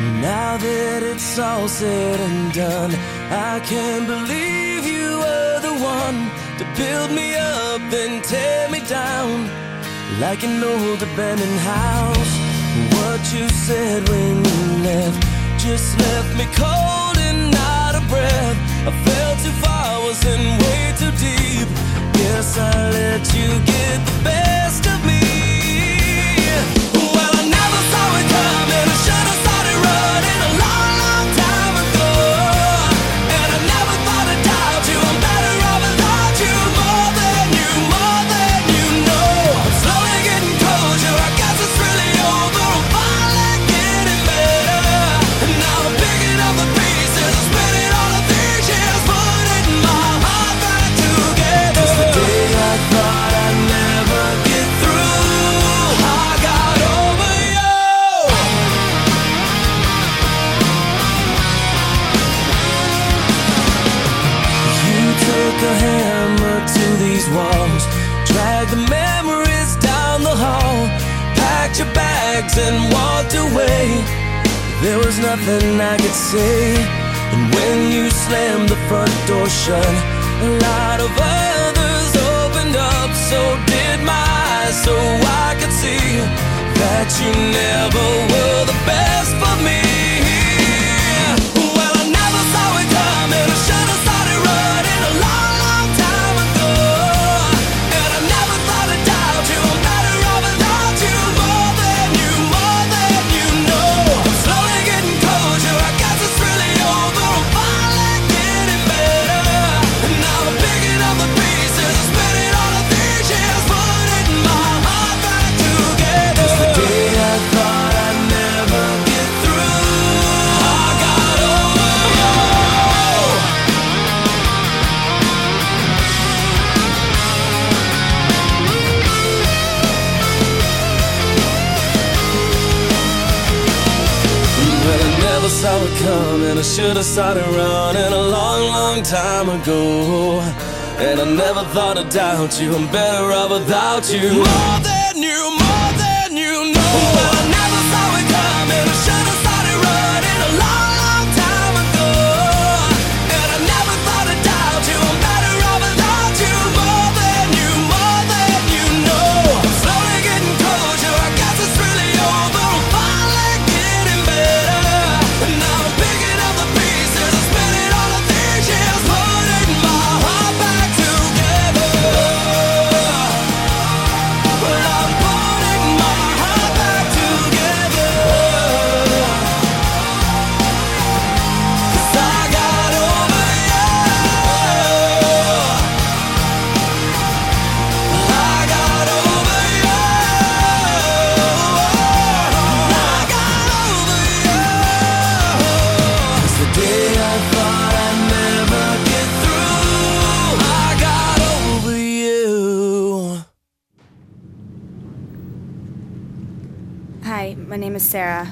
Now that it's all said and done, I can't believe you were the one to build me up and tear me down like an old abandoned house. What you said when you left just left me cold and out of breath. I fell too far, was in way too deep. Guess I let you a hammer to these walls, dragged the memories down the hall, packed your bags and walked away. There was nothing I could say. And when you slammed the front door shut, a lot of others opened up. So did my eyes, so I could see that you never saw it coming. I should have started running a long, long time ago. And I never thought I'd doubt you. I'm better off without you. More than you, more than you know. Hi, my name is Sarah.